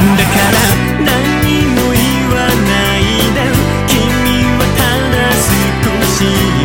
から何も言わないで。君はただ少し